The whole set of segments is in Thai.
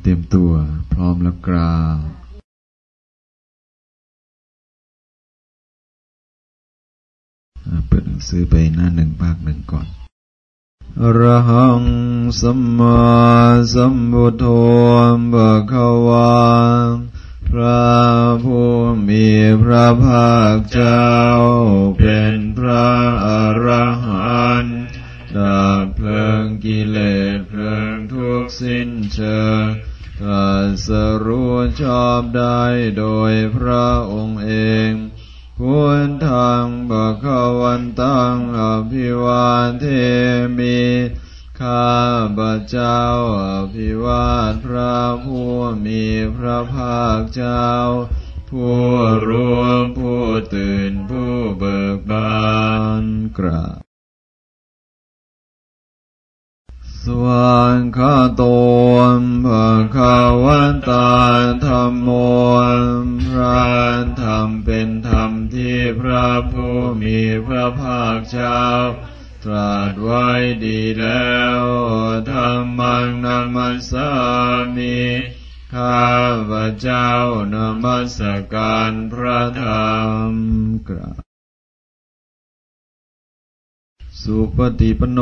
เตรียมตัวพร้อมแล้วกราบเปิดหนังสือไปหน้าหนึ่งภาคหนึ่งก่อนอรหังสัมมาสัมพุทโธภะคะวาพระผู้มีพระภาคเจ้า เป็นพระอรหันต์ดับเพลิงกิเลส สิ้นเชิงตรัสรู้ชอบได้โดยพระองค์เองพุทธังบะคะวันตังอภิวาเทมิข้าพระเจ้าอภิวาทพระผู้มีพระภาคเจ้า ผู้รู้ผู้ตื่นผู้เบิกบานกราบ สวังคาโตภะคะวันตาธรรมโมพระธรรมเป็นธรรมที่พระผู้มีพระภาคเจ้าตรัสไว้ดีแล้วธรรมังนามัสสามิข้าพระเจ้านมัสการพระธรรมกรา สุปฏิปโน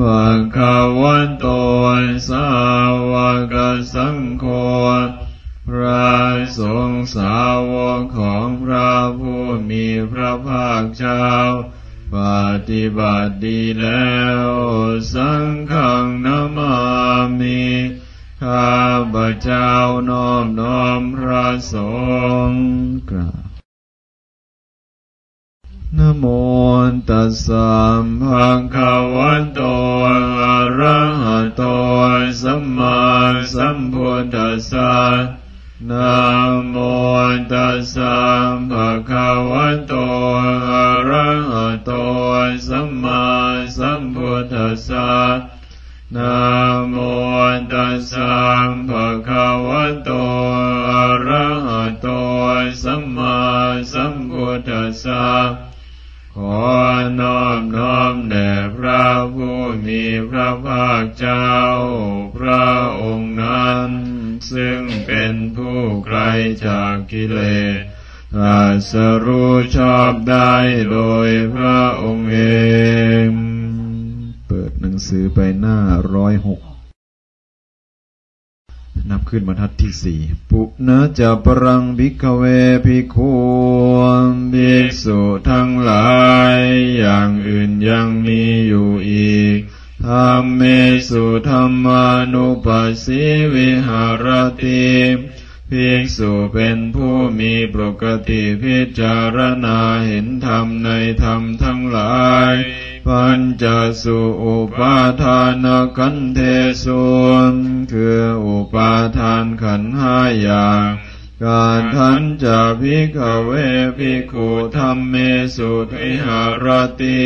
ภะคะวันโตสาวกสังโฆพระสงฆ์สาวกของพระผู้มีพระภาคเจ้า ปฏิบัติดีแล้ว สังฆนามามิข้าพเจ้าน้อมน้อมพระสงฆ์กราบ โมตัสสะภะคะวะโตอะระหะโตสัมมาสัมพุทธัสสะนะโมตัสสะภะคะวะโต สือไปหน้าร้อยหกนับขึ้นบรรทัดที่สี่ปุณจะปรังภิกเวภิกขุภิกษุทั้งหลาย อย่างอื่นยังมีอยู่อีกธรรมเมสุธรรมานุปัสสิวิหารติภิกษุเป็นผู้มีปกติพิจารณาเห็นธรรมในธรรมทั้งหลาย ปัญจสุอุปาทานกันเทสุคืออุปาทานขันห้าอย่างการทันจะพิกเวพิกุธรรมเมสุทิหารติ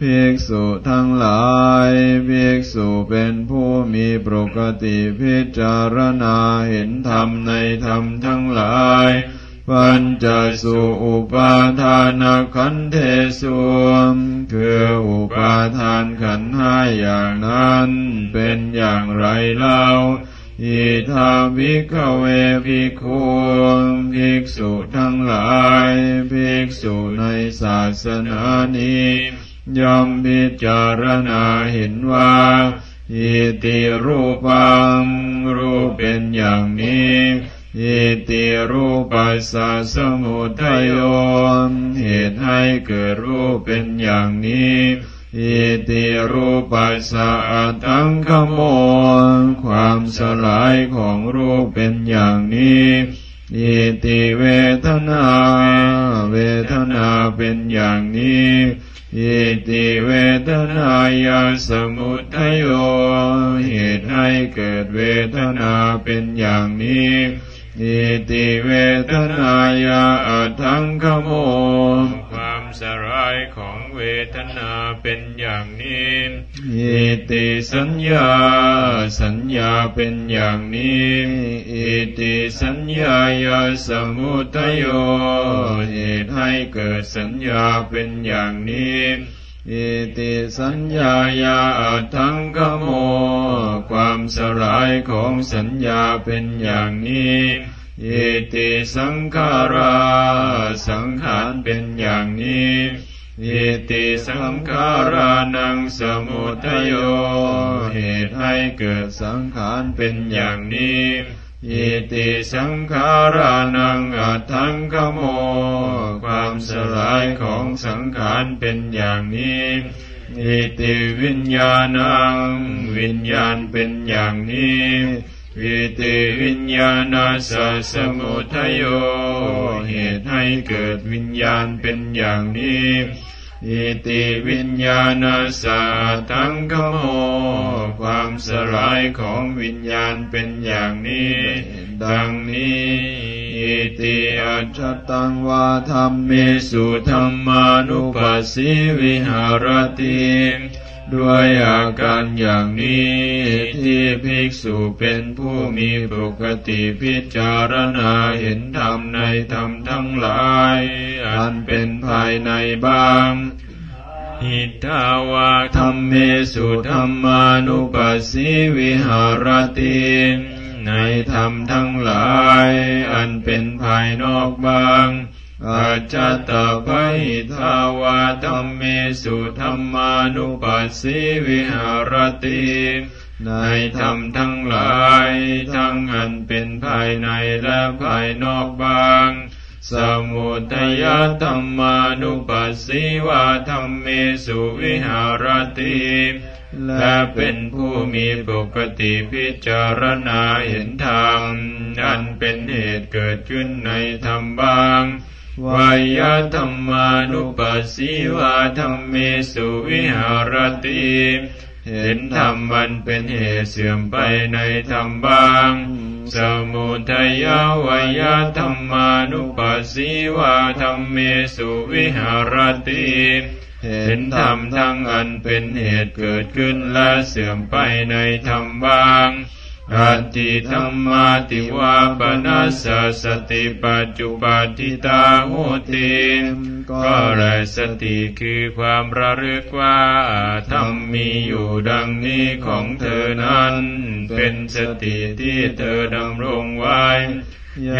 ภิกษุทั้งหลายภิกษุเป็นผู้มีปกติพิจารณาเห็นธรรมในธรรมทั้งหลาย ปัญจสุอุปาทานขันเทสุคืออุปาทานขันห้าอย่างนั้นเป็นอย่างไรเล่าอิทาภิกเวภิกขุภิกษุทั้งหลายภิกษุในศาสนานี้ยอมพิจารณาเห็นว่าอิติรูปังรูปเป็นอย่างนี้ อิติรูปัสสะสมุทัยโยเหตุให้เกิดรูปเป็นอย่างนี้อิติรูปัสสะตังขโมความสลายของรูปเป็นอย่างนี้อิติเวทนา เวทนาเป็นอย่างนี้อิติเวทนายาสมุทัยโยเหตุให้เกิดเวทนาเป็นอย่างนี้ อิติเวทนายาอัทังขโม ความสลายของเวทนาเป็นอย่างนี้อิติสัญญา สัญญาเป็นอย่างนี้อิติสัญญายาสมุทัยโยเหตุให้เกิดสัญญาเป็นอย่างนี้ อิติสัญญายาอัตถังกโม ความสลายของสัญญาเป็นอย่างนี้อิติสังขาราสังขารเป็นอย่างนี้อิติสังขารานังสมุทัยโย เหตุให้เกิดสังขารเป็นอย่างนี้ อิติสังขารานังอัตถังขโม ความสลายของสังขารเป็นอย่างนี้อิติวิญญาณัง วิญญาณเป็นอย่างนี้วิติวิญญาณัสสมุทโย เหตุให้เกิดวิญญาณเป็นอย่างนี้ อิติวิญญาณสัตังกโม ความสลายของวิญญาณเป็นอย่างนี้ ดังนี้อิติอัจจตังวาธรรมเมสุธรรมานุปัสสิวิหารติ ด้วยอาการอย่างนี้ที่ภิกษุเป็นผู้มีปกติพิจารณาเห็นธรรมในธรรมทั้งหลาย อันเป็นภายในบ้างหิทาวาธรรมเมสุธรรมานุปัสสิวิหารติในธรรมทั้งหลาย อันเป็นภายนอกบ้าง อาจตปหิทาวาธรรมเมสุธรรมานุปัสสิวิหารติในธรรมทั้งหลาย ทั้งอันเป็นภายในและภายนอกบาง สมุทัยธรรมานุปัสสิวาธรรมเมสุวิหารติและเป็นผู้มีปกติพิจารณาเห็นธรรมอันเป็นเหตุเกิดขึ้นในธรรมบาง วายธรรมานุปัสสิวาธรรมเมสุวิหารติเห็นธรรมมันเป็นเหตุเสื่อมไปในธรรมบาง สมุทัยวายธรรมานุปัสสิวาธรรมเมสุวิหารติเห็นธรรมทั้งอันเป็นเหตุเกิดขึ้นและเสื่อมไปในธรรมบาง อัติธรรมาติวาปนัสสสติปัจจุบัติตาโหติก็แลสติคือความระลึกว่าธรรมมีอยู่ดังนี้ของเธอนั้น เป็นสติที่เธอดำรงไว้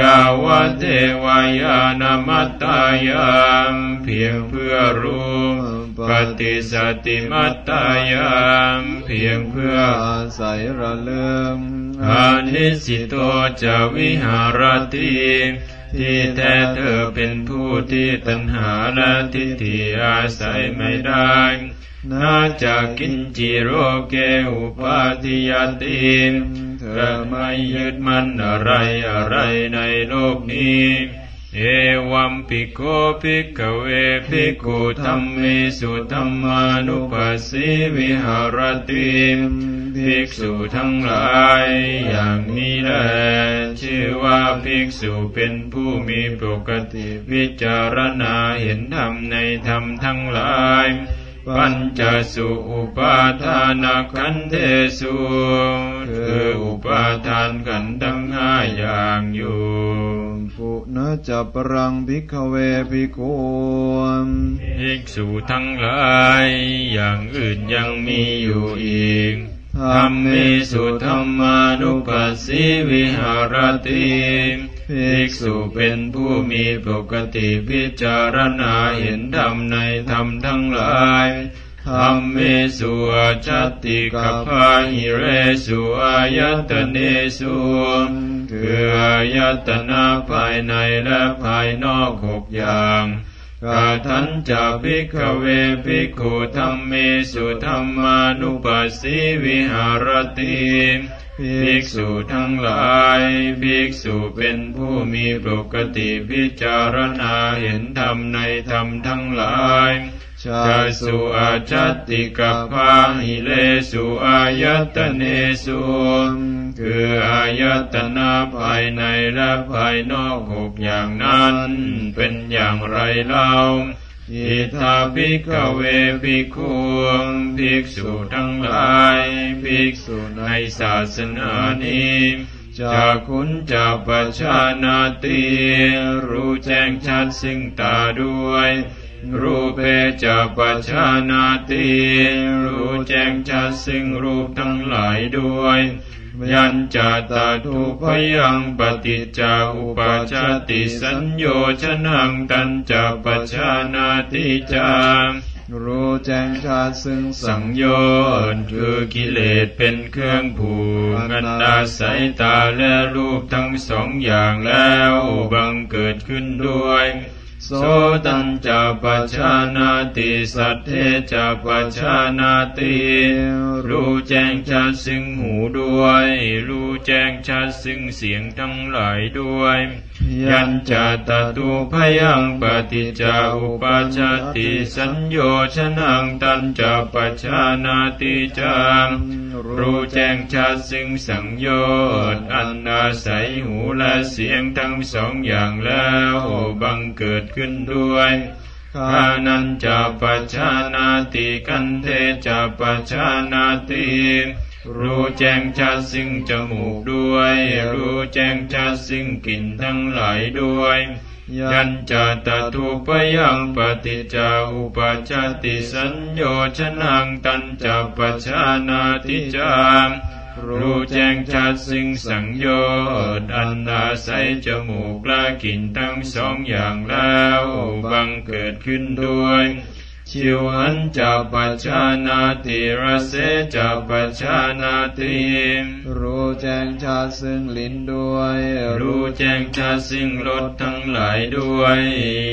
ยาวเทวายานามัตตายามเพียงเพื่อรู้ ปฏิสติมัตตายามเพียงเพื่ออาศัยระเลิมอานิสิโตจะวิหารติที่แท้เธอเป็นผู้ที่ตัณหาและทิฏฐิอาศัยไม่ได้นาจะกินจิโรเกอุปาทิยติเธอไม่ยึดมั่นอะไรอะไรในโลกนี้ เอวัมปิโกภิกขเวภิกขุธรรมเมสุธรรมานุปัสสิวิหารติภิกษุทั้งหลายอย่างนี้แหละชื่อว่าภิกษุเป็นผู้มีปกติวิจารณาเห็นธรรมในธรรมทั้งหลายปัญจสุอุปาทานขันเทสุคืออุปาทานขันทั้งห้าอย่างอยู่ ปุณจัปรังภิกขเวภิกขุภิกษุทั้งหลาย อย่างอื่นยังมีอยู่อีกธรรมมิสุธรรมานุปัสสิวิหารติภิกษุเป็นผู้มีปกติพิจารณาเห็นธรรมในธรรมทั้งหลายธรรมเมสุจัตติกัพาหิเรสุอายตเนสุ คือ อายตนาภายในและภายนอกหกอย่างกาทันจะภิกเวภิกขุธรรมเมสุธรรมานุปัสสิวิหารติภิกษุทั้งหลายภิกษุเป็นผู้มีปกติพิจารณาเห็นธรรมในธรรมทั้งหลาย ชาสุอาจัตติกัพาหิเลสุอายตเนสุคืออายตนาภายในและภายนอกหกอย่างนั้น เป็นอย่างไรเล่าอิทาภิกขเวภิกขุภิกษุทั้งหลายภิกษุในศาสนานี้จากคุณจากปัชานาติรู้แจ้งชัดสิ่งตาด้วย รูปเปจะปัจจานาติรู้แจ้งชัดซึ่งรูปทั้งหลายด้วย ยันจตาทุพยังปฏิจจาอุปาชาติสัญโยชนังตันจะปัจจานาติจารู้แจ้งชัดซึ่งสังโยชน์คือกิเลสเป็นเครื่องผูกอันอาศัยตาและรูปทั้งสองอย่างแล้วบังเกิดขึ้นด้วย โสตัญจะปัจานาติสัทเทจะปัจานาติรู้แจ้งชัดซึ่งหูด้วย รู้แจ้งชัดซึ่งเสียงทั้งหลายด้วย ยัญจตตุพยังปฏิจจาอุปาชาติสัญโยชนังตันจะปัจจานาติจามรู้แจ้งชัดซึ่งสังโยชน์อันอาศัยหูและเสียงทั้งสองอย่างแล้วบังเกิดขึ้นด้วยข้านั้นจะปัจจานาติกันเทจะปัจจานาติ รู้แจ้งชัดซึ่งจมูกด้วย รู้แจ้งชัดซึ่งกลิ่นทั้งหลายด้วย ยัญจตทุปยังปฏิจจาอุปาชาติสัญโยชนังตันจะปัจจานาติจามรู้แจ้งชัดซึ่งสังโยชน์อันอาศัยจมูกและกลิ่นทั้งสองอย่างแล้ว บังเกิดขึ้นด้วย ชิวหันจะปัจจานาติรสเสจะปัจจานาติรู้แจ้งชัดซึ่งลิ้นด้วย รู้แจ้งชัดซึ่งรสทั้งหลายด้วย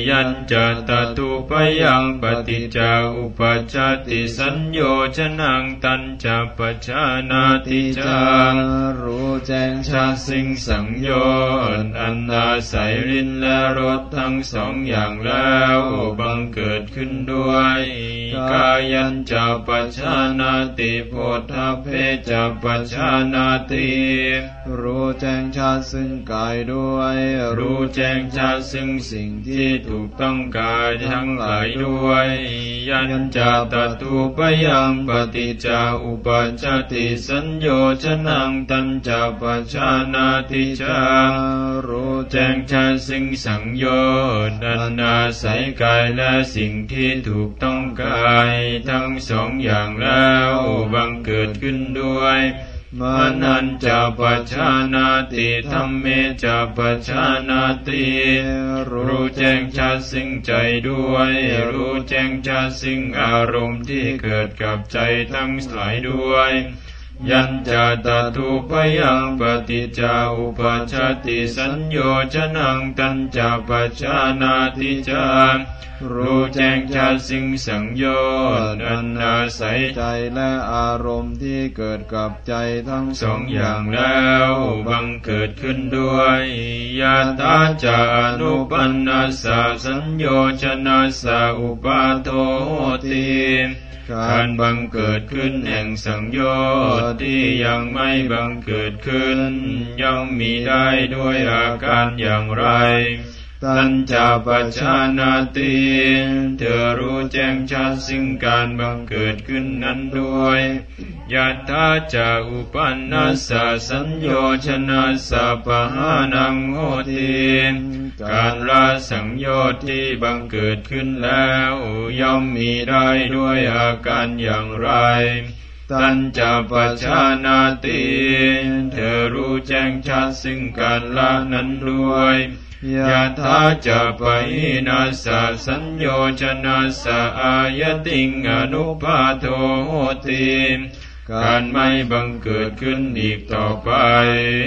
ยันจะตตุปยังปฏิจจาอุปาชาติสัญโยชนังตันจะปัจจานาติจารู้แจ้งชัชาดสิ่งสังโยชน์อันอาศัยลิ้นและรสทั้งสองอย่างแล้วบังเกิดขึ้นด้วยกายัญจะปัจจานาติโพธาเพจะปัจจานาติรู้แจ้งชัดซึ่งกายด้วย รู้แจ้งชัดซึ่งสิ่งที่ถูกต้องกายทั้งหลายด้วย ยัญจะตตุปยังปฏิจาอุปาชาติสัญโยชนังตันจะปัจจานาติจารู้แจ้งชัดซึ่งสังโยชน์อันาศัยกายและสิ่งที่ถูกต้องกายทั้งสองอย่างแล้วบังเกิดขึ้นด้วยมานันจะปัจจานาติธรรมเมจะปัจจานาติรู้แจ้งชัดสิ่งใจด้วย รู้แจ้งชัดสิ่งอารมณ์ที่เกิดกับใจทั้งหลายด้วย ยัญจตตุปยังปฏิจาอุปชาติสัญโยชนังตันจะปัจจานาติจารู้แจ้งชัดสิ่งสังโยชน์อันอาศัยใจและอารมณ์ที่เกิดกับใจทั้งสองอย่างแล้วบังเกิดขึ้นด้วยยาตาจานุปันนาสาสัญโยชนะสาอุปาโทติ การบังเกิดขึ้นแห่งสังโยชน์ที่ยังไม่บังเกิดขึ้น ย่อมมีได้ด้วยอาการอย่างไร ตัญจาปัจจานาติเธอรู้แจ้งชัดซึ่งการบังเกิดขึ้นนั้นด้วยยะถาจาอุปันนัสสะสัญโยชนะสะปะหานังโหติการละสังโยชน์ที่บังเกิดขึ้นแล้วย่อมมีได้ด้วยอาการอย่างไรตัญจปัจจานาติเธอรู้แจ้งชัดซึ่งการละนั้นด้วย ยะถาจะปะหินาสะสัญโยชนะสะอายติงอนุปาโทโหติการไม่บังเกิดขึ้นอีกต่อไป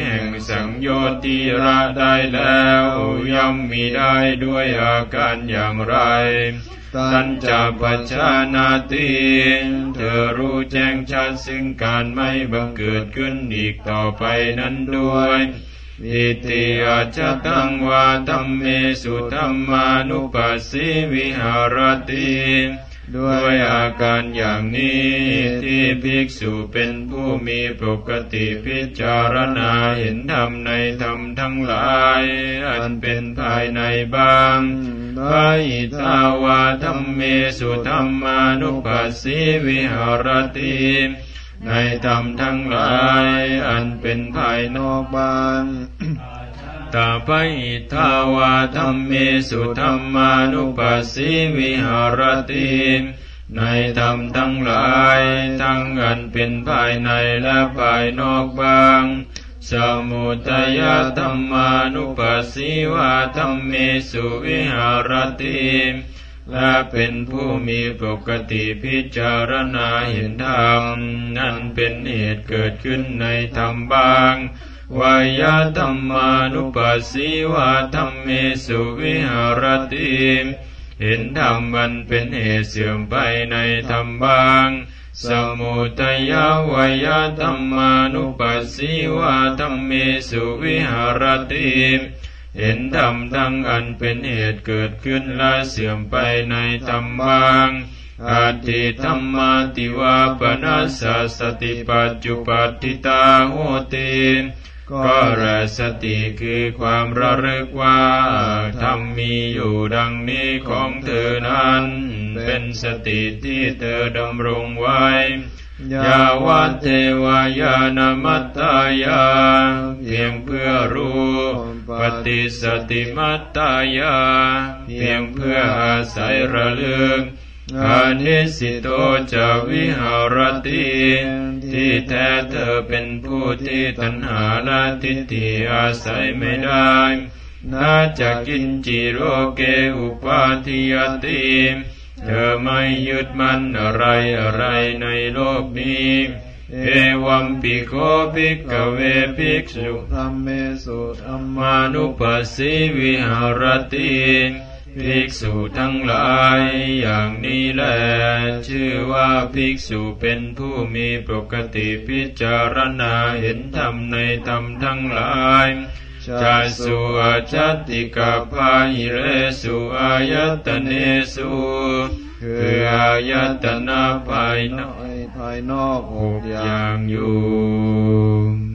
แห่งสังโยชน์ที่ละได้แล้วย่อมมีได้ด้วยอาการอย่างไรตัญจปัจจานาติเธอรู้แจ้งชัดซึ่งการไม่บังเกิดขึ้นอีกต่อไปนั้นด้วย อิติอาจตังวาธรรมเมสุธรรมานุปัสสิวิหารติด้วยอาการอย่างนี้ที่ภิกษุเป็นผู้มีปกติพิจารณาเห็นธรรมในธรรมทั้งหลาย อันเป็นภายในบ้างพระอิทาวาธรรมเมสุธรรมานุปัสสิวิหารติ ในธรรมทั้งหลายอันเป็นภายนอกบางตาปอิทาวาธรรมเมสุธรรมานุปัสสิวิหารติในธรรมทั้งหลาย ทั้งอันเป็นภายในและภายนอกบาง สมุทัยธรรมานุปัสสิวาธรรมเมสุวิหารติ และเป็นผู้มีปกติพิจารณาเห็นธรรม นั่นเป็นเหตุเกิดขึ้นในธรรมบางวายาธรรมานุปัสสิวาธรรมเมสุวิหารติมเห็นธรรมมันเป็นเหตุเสื่อมไปในธรรมบาง สมุทัยวายาธรรมานุปัสสิวาธรรมเมสุวิหารติม เห็นธรรมทั้งอันเป็นเหตุเกิดขึ้นและเสื่อมไปในธรรมบางอาทิธรรมาติวาปนัสสะสติปัจจุปัฏฐิตาโหติก็ระสติคือความระลึกว่าธรรมมีอยู่ดังนี้ของเธอนั้น เป็นสติที่เธอดำรงไว้ ยาวัตเทวายานามัตตายาเพียงเพื่อรู้ปฏิสติมัตตายาเพียงเพื่ออาศัยระลึกอานิสิโตจะวิหารติที่แท้เธอเป็นผู้ที่ตัณหาละทิฏฐิอาศัยไม่ได้น่าจะกินจิโรเกอุปาทิยติ เธอไม่ยึดมั่นอะไรอะไรในโลกนี้ เอวัมปิโคภิกขเวภิกษุธรรมเมสุธรรมามานุปัสสิวิหารติภิกษุทั้งหลายอย่างนี้แหละชื่อว่าภิกษุเป็นผู้มีปกติพิจารณาเห็นธรรมในธรรมทั้งหลาย จาสุอาจัตติกาภาหิเรสุอายตเนสุคืออายตนะภายนอกภายนอกหหกกออย่างย่างอยู่